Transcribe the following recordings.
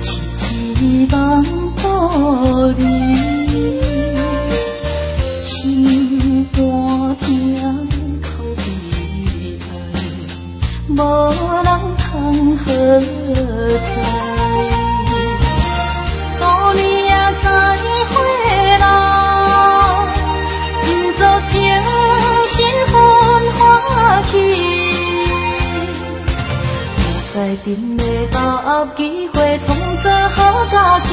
지지방거리. tìm người ta áp ký huệ thông cơ hó ca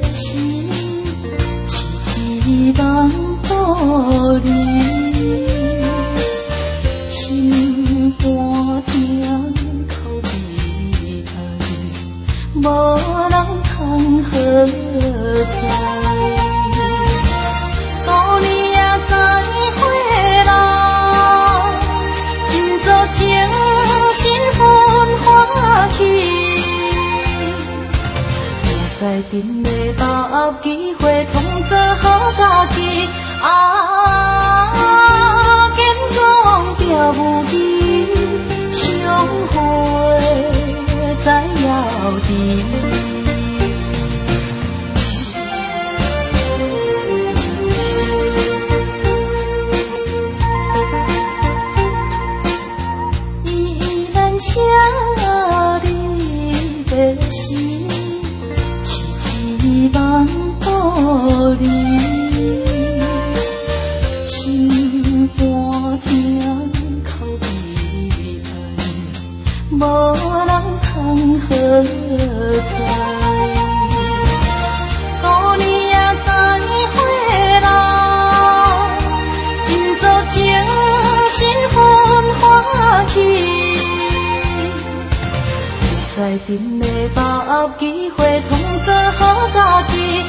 痴痴人，孤零心肝，痛口鼻头，无人通好伴。在定未把握机会，从做好家己啊。健康着有伊相会，在后天伊咱请汝白相。心肝疼，口悲叹，无人通好解。花。有的把握机会，创造好家境。